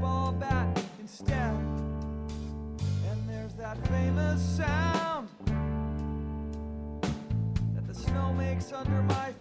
baseball bat instead. And there's that famous sound that the snow makes under my feet.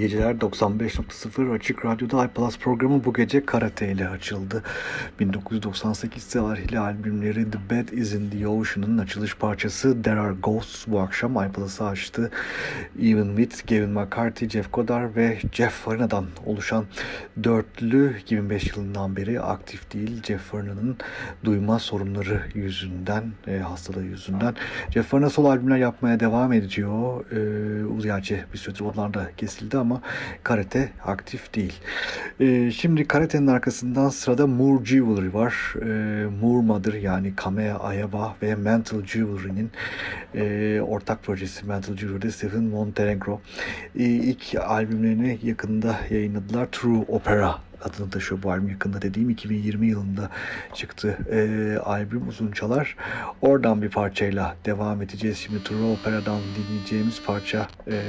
Geceler 95.0 Açık Radyo'da iPlus programı bu gece karate ile açıldı. 1998 tarihli albümleri The Bed Is In The Ocean'ın açılış parçası There Are Ghosts bu akşam iPlus'ı açtı. Even With, Gavin McCarthy, Jeff Goddard ve Jeff Farina'dan oluşan dörtlü 2005 yılından beri aktif değil. Jeff Farina'nın duyma sorunları yüzünden, e, hastalığı yüzünden. Jeff Farina sol albümler yapmaya devam ediyor. E, gerçi bir süredir onlar da kesildi ama karate aktif değil. E, şimdi karatenin arkasından sırada Moore Jewelry var. E, Moore Mother yani Kamea Ayaba ve Mental Jewelry'nin e, ortak projesi Mental Jewelry'de Stephen Montenegro. E, ilk albümlerini yakında yayınladılar. True Opera adını taşıyor bu albüm yakında dediğim 2020 yılında çıktı e, albüm Uzunçalar. Oradan bir parçayla devam edeceğiz. Şimdi True Opera'dan dinleyeceğimiz parça e,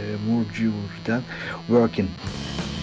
Jewelry'den Working. working,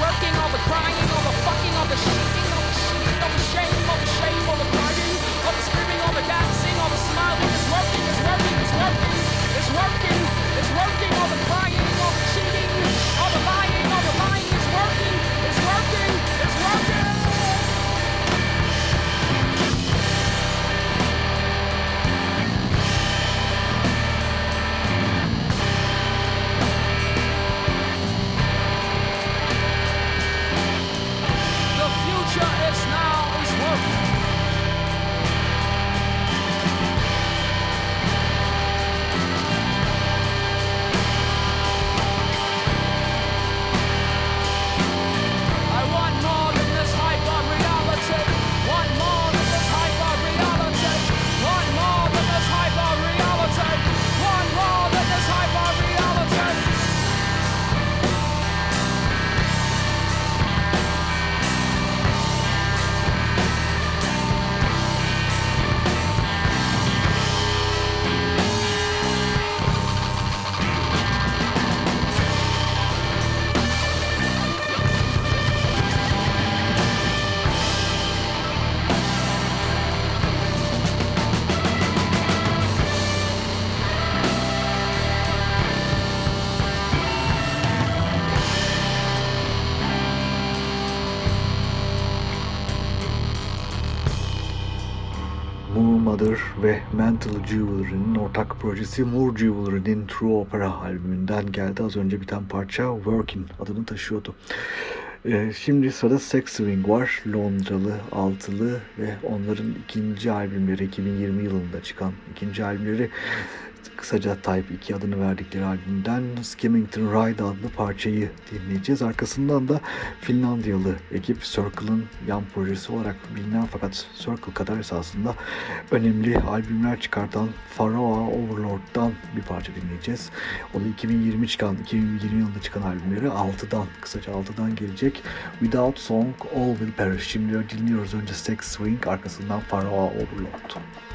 working. All the crying, all the fucking, all the cheating, all the cheating, all the shame, all the shame, all the Mental Jewelry'nin ortak projesi Moore Jewelry'nin True Opera albümünden geldi. Az önce biten parça Working adını taşıyordu. Ee, şimdi sırada Sex Swing var. Londralı, altılı ve onların ikinci albümleri 2020 yılında çıkan ikinci albümleri kısaca Type 2 adını verdikleri albümden Skimmington Ride adlı parçayı dinleyeceğiz. Arkasından da Finlandiyalı ekip Circle'ın yan projesi olarak bilinen fakat Circle kadar esasında önemli albümler çıkartan Pharaoh Overlord'dan bir parça dinleyeceğiz. O da 2020 çıkan, 2020 yılında çıkan albümleri 6'dan, kısaca 6'dan gelecek. Without Song All Will Perish. Şimdi dinliyoruz önce Sex Swing, arkasından Pharaoh Overlord.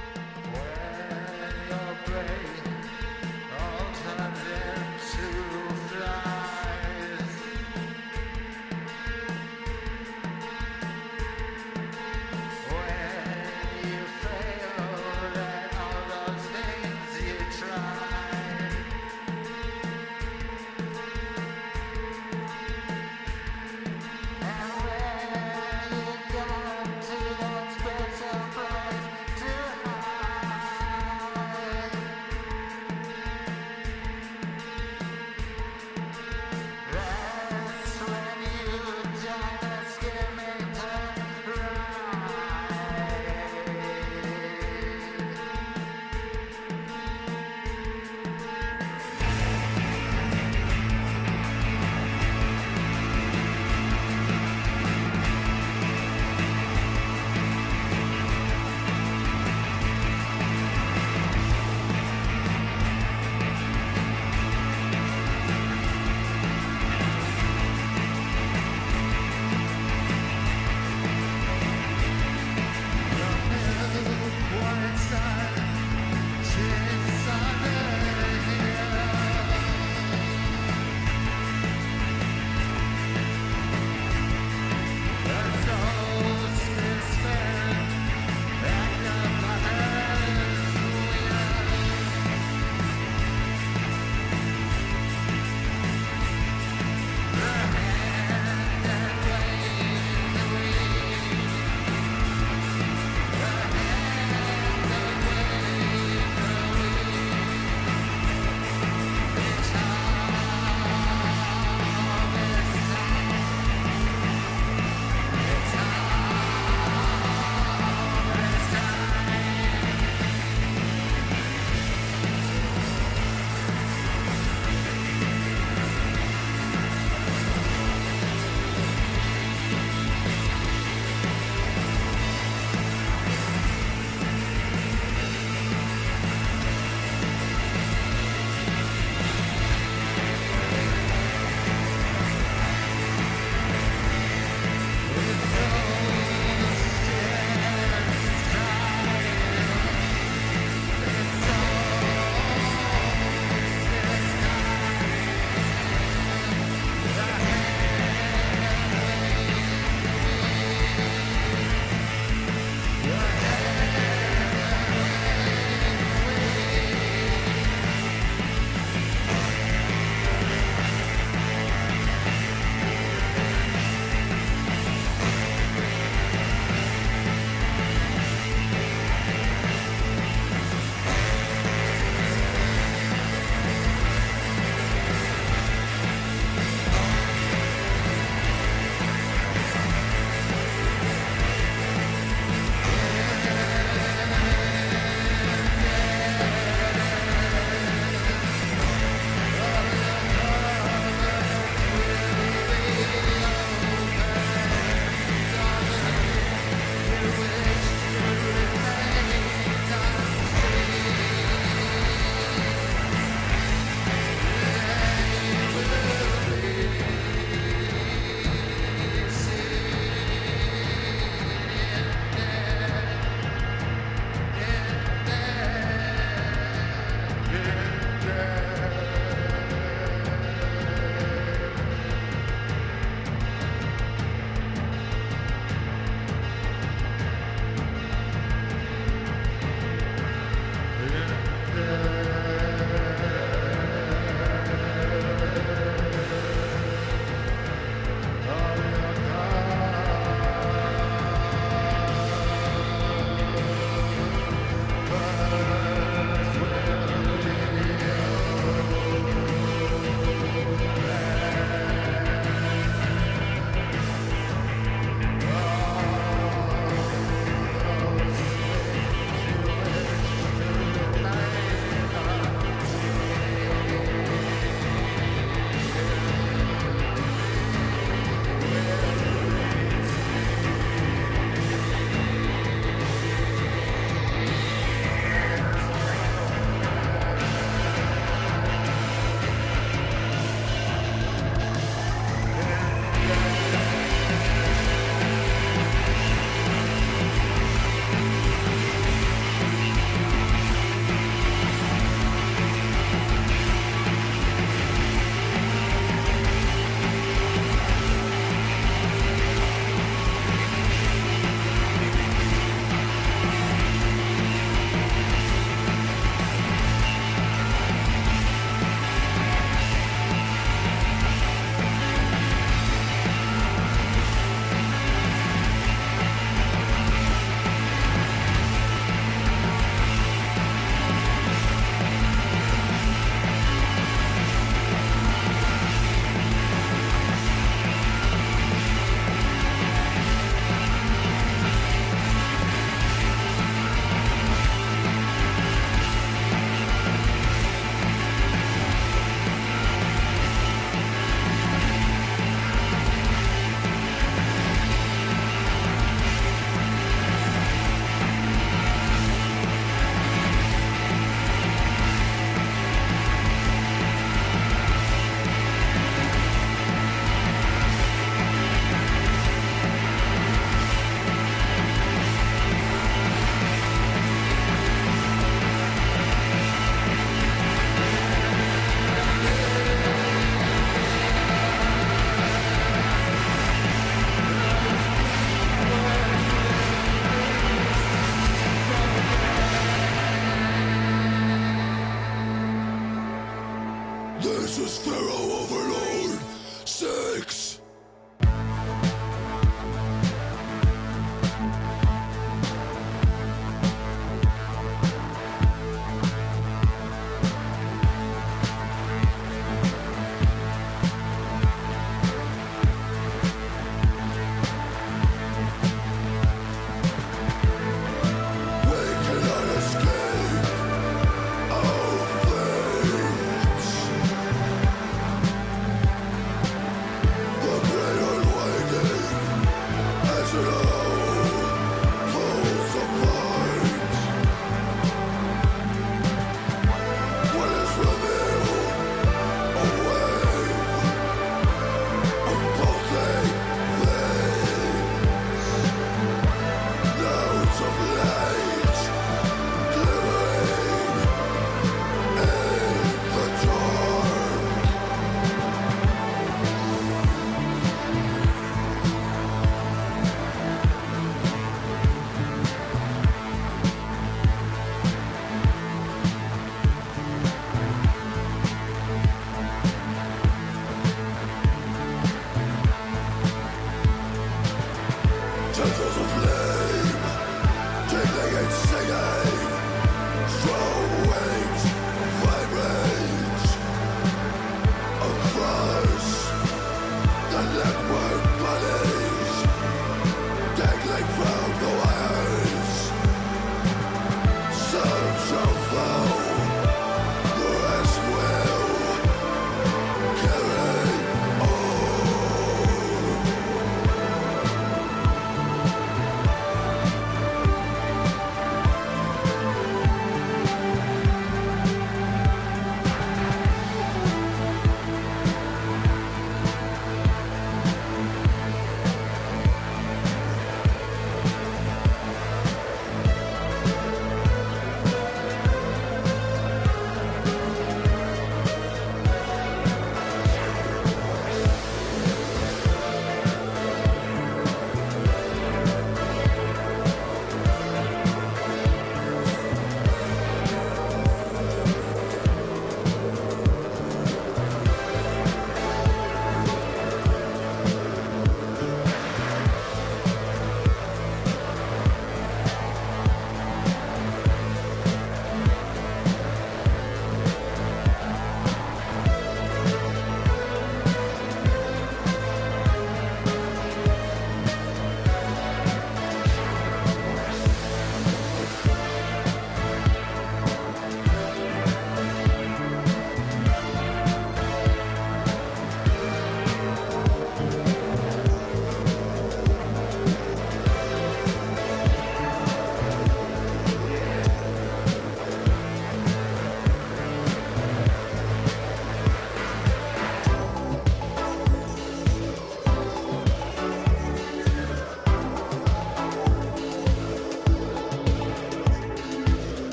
This is Pharaoh Overlord 6.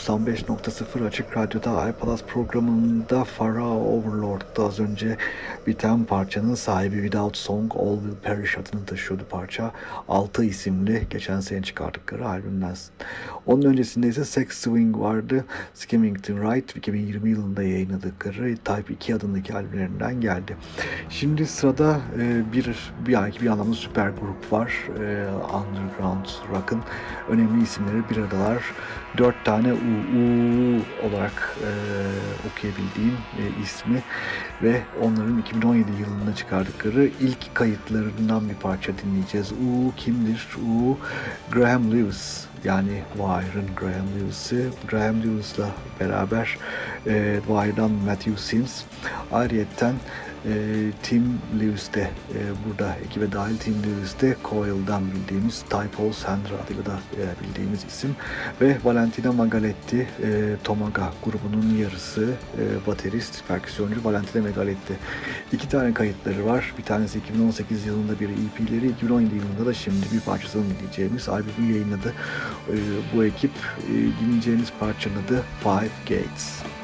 95.0 Açık Radyo'da iPlus programında Pharaoh Overlord'da az önce biten parçanın sahibi Without Song All Will Perish adını taşıyordu parça. 6 isimli geçen sene çıkardıkları albümden. Onun öncesinde ise Sex Swing vardı. Skimmington Right 2020 yılında yayınladıkları Type 2 adındaki albümlerinden geldi. Şimdi sırada e, bir bir ayki bir anlamda süper grup var. E, Underground Rock'ın önemli isimleri bir aradalar. Dört tane UU olarak e, okuyabildiğim e, ismi ve onların 2017 yılında çıkardıkları ilk kayıtlarından bir parça dinleyeceğiz. UU kimdir? UU Graham Lewis yani Wire'ın Graham Lewis'i Graham Lewis'la beraber e, Wire'dan Matthew Sims ayrıyetten e, Tim Lewis de e, burada ekibe dahil Tim Lewis de Coil'dan bildiğimiz Type Sandra adıyla da e, bildiğimiz isim ve Valentina Magaletti e, Tomaga grubunun yarısı e, baterist, perküsyoncu Valentina Magaletti. İki tane kayıtları var. Bir tanesi 2018 yılında bir EP'leri, 2017 yılında da şimdi bir parçasını dinleyeceğimiz albümü yayınladı. E, bu ekip e, dinleyeceğimiz parçanın adı Five Gates.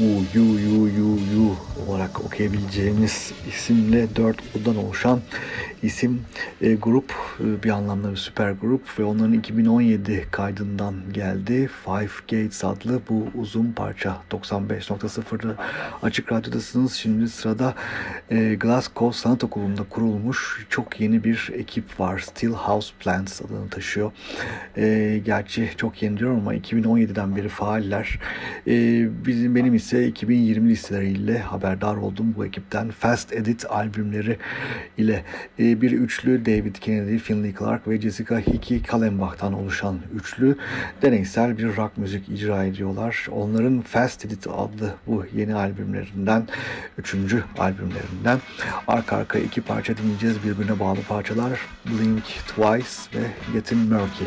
You You You You olarak okuyabileceğimiz isimle dört odan oluşan isim e, grup bir anlamda bir süper grup ve onların 2017 kaydından geldi. Five Gates adlı bu uzun parça 95.0'da açık radyodasınız. Şimdi sırada e, Glasgow Sanat Okulu'nda kurulmuş çok yeni bir ekip var. Still House Plants adını taşıyor. E, gerçi çok yeni diyorum ama 2017'den beri faaller. E, bizim benim ise 2020 listeleriyle haberdar oldum bu ekipten. Fast Edit albümleri ile e, bir üçlü David Kennedy, Finley Clark ve Jessica Hickey Kallenbach'tan oluşan üçlü deneysel bir rock müzik icra ediyorlar. Onların Fast Edit adlı bu yeni albümlerinden, üçüncü albümlerinden arka arka iki parça dinleyeceğiz. Birbirine bağlı parçalar Blink Twice ve Getting Murky.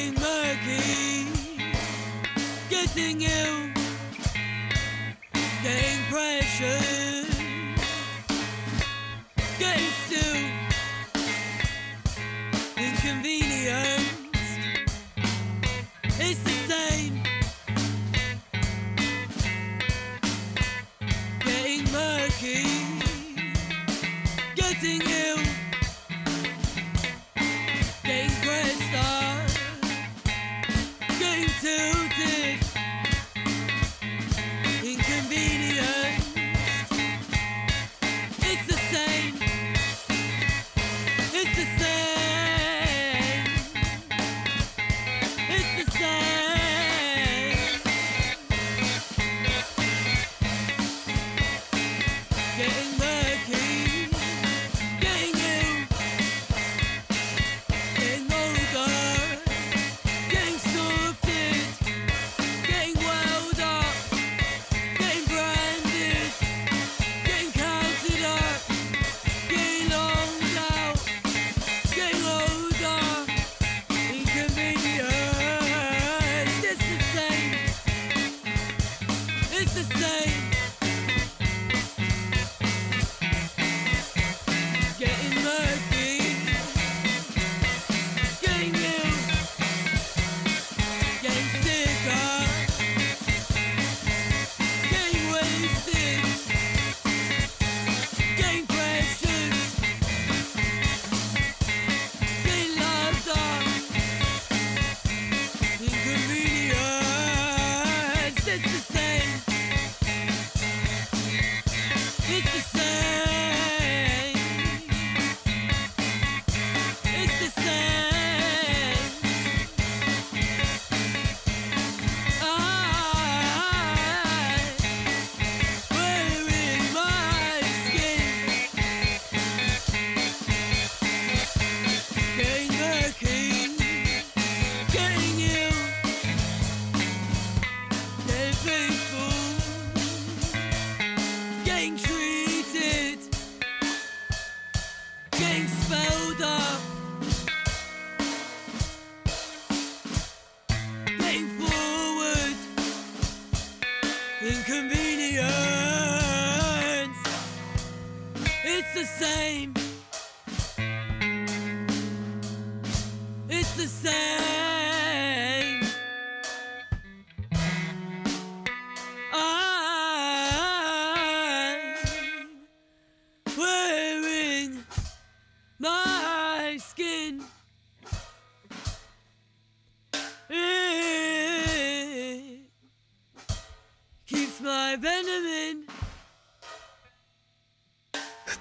Getting murky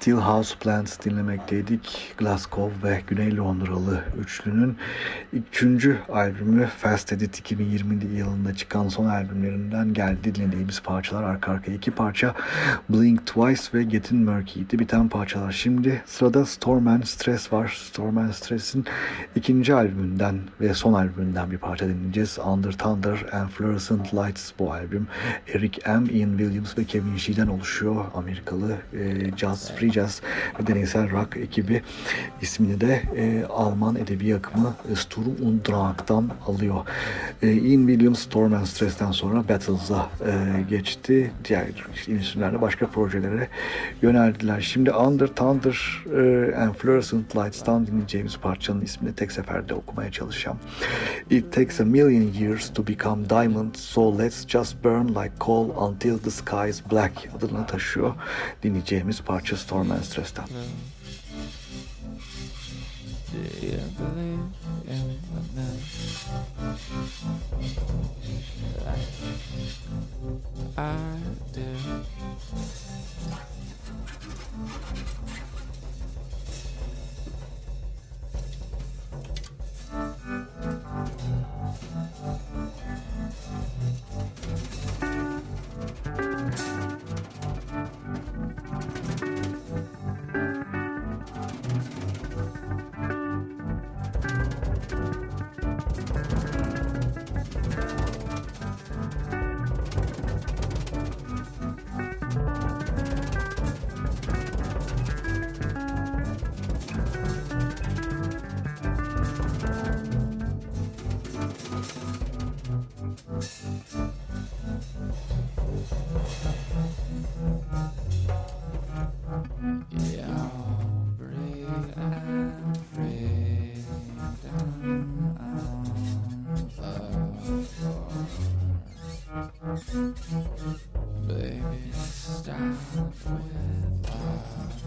Steel House Plants dinlemekteydik. Glasgow ve Güney Londralı üçlünün üçüncü albümü Fast Edit 2020 yılında çıkan son albümlerinden geldi dinlediğimiz parçalar arka arkaya iki parça Blink Twice ve Getting Murky'ydi biten parçalar. Şimdi sırada Storm and Stress var. Storm and Stress'in ikinci albümünden ve son albümünden bir parça dinleyeceğiz. Under Thunder and Fluorescent Lights bu albüm. Eric M. Ian Williams ve Kevin Shee'den oluşuyor. Amerikalı e, jazz, free jazz ve deneysel rock ekibi ismini de e, Alman edebi akımı Sturm und alıyor. E, Ian Williams Storm and Stress'ten sonra Battles'a e, geçti. Diğer isimlerle başka projelere yöneldiler. Şimdi Under Thunder e, and Fluorescent Lights'tan dinleyeceğimiz parçanın ismini tek seferde okumaya çalışacağım. It takes a million years to become diamond, so let's just burn like coal until the sky is black adını taşıyor. Dinleyeceğimiz parça Storm and Stress'ten. Do you believe in the I do. Baby, stop with us.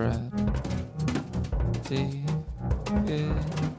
bread. Deep in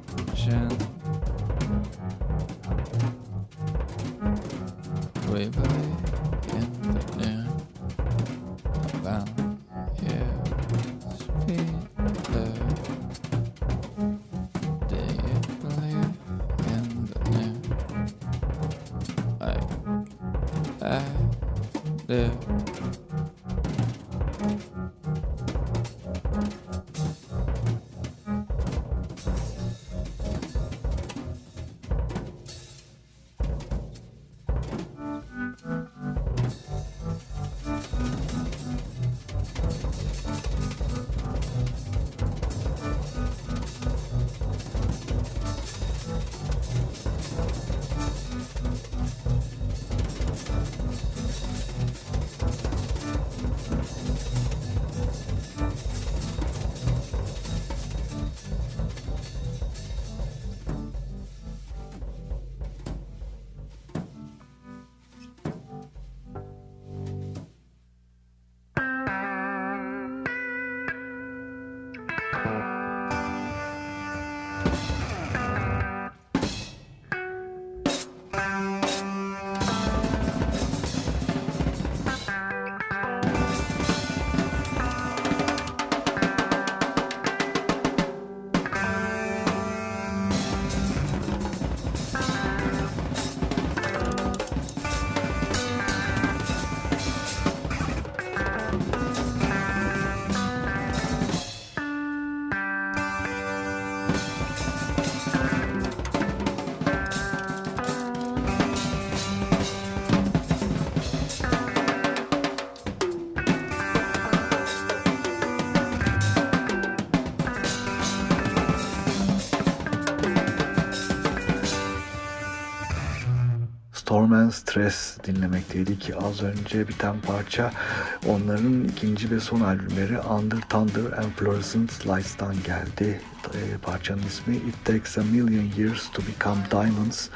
Storm and Stress dinlemekteydik. Az önce biten parça onların ikinci ve son albümleri Under Thunder and Fluorescent Lights'tan geldi. E, parçanın ismi It Takes a Million Years to Become Diamonds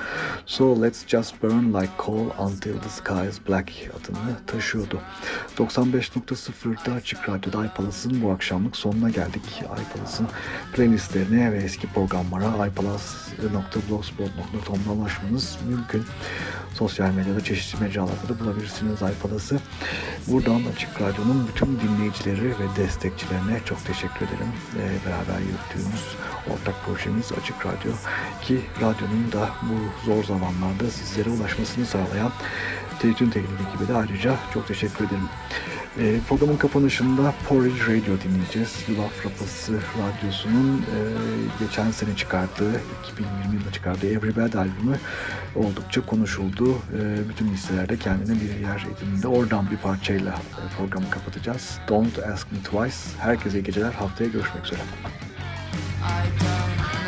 So Let's Just Burn Like Coal Until the Sky is Black adını taşıyordu. 95.0'da Açık Radyo'da iPalas'ın bu akşamlık sonuna geldik. iPalas'ın playlistlerine ve eski programlara iPalas.blogspot.com'dan ulaşmanız mümkün. Sosyal medyada çeşitli mecralarda da bulabilirsiniz iPalas'ı. Buradan Açık Radyo'nun bütün dinleyicileri ve destekçilerine çok teşekkür ederim. Ee, beraber yürüttüğümüz ortak projemiz Açık Radyo ki radyonun da bu zor zamanlarda sizlere ulaşmasını sağlayan Televizyon Teknik ekibi de ayrıca çok teşekkür ederim. E, programın kapanışında Porridge Radio dinleyeceğiz. Yulaf Rapası Radyosu'nun e, geçen sene çıkardığı, 2020 yılında çıkardığı Every Bad albümü oldukça konuşuldu. E, bütün listelerde kendine bir yer edindi. Oradan bir parçayla e, programı kapatacağız. Don't Ask Me Twice. Herkese iyi geceler. Haftaya görüşmek üzere. Take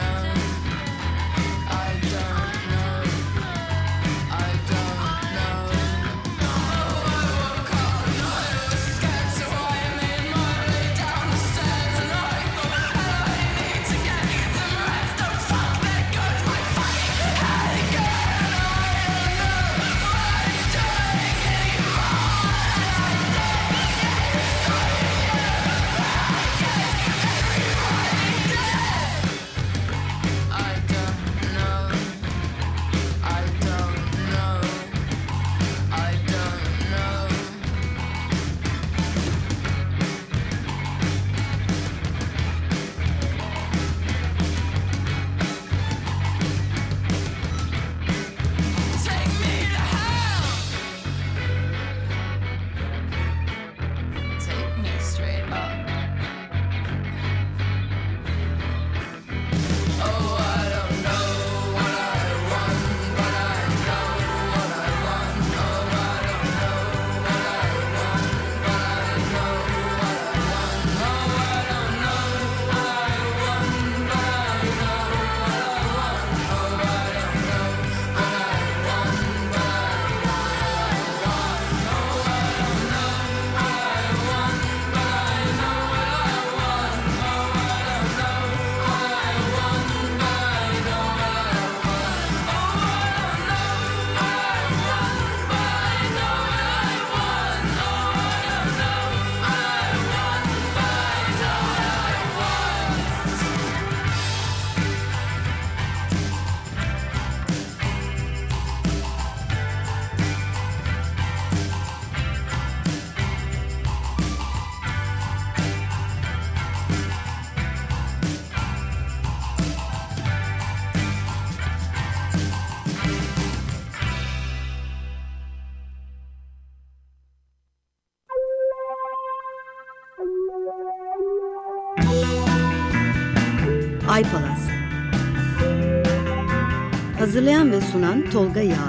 Ve sunan Tolga Yağlı